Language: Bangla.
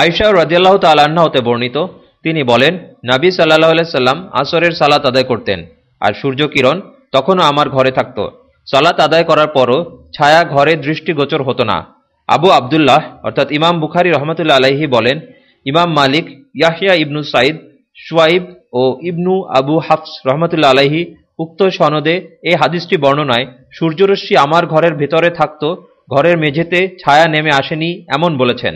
আয়সা রাজিয়াল্লাহ তাল্লাহ্ন হতে বর্ণিত, তিনি বলেন, নাবী সাল্লাহ সাল্লাম আসরের সালাত আদায় করতেন, আর সূর্য কিরণ তখনও আমার ঘরে থাকত। সালাত আদায় করার পরও ছায়া ঘরে দৃষ্টিগোচর হতো না। আবু আবদুল্লাহ, অর্থাৎ ইমাম বুখারি রহমতুল্লা আলাইহি বলেন, ইমাম মালিক ইয়াহিয়া ইবনু সাইদ সোয়াইব ও ইবনু আবু হাফস রহমতুল্লা আলাইহি উক্ত সনদে এই হাদিসটি বর্ণনায়, সূর্যরশ্মি আমার ঘরের ভেতরে থাকত, ঘরের মেঝেতে ছায়া নেমে আসেনি এমন বলেছেন।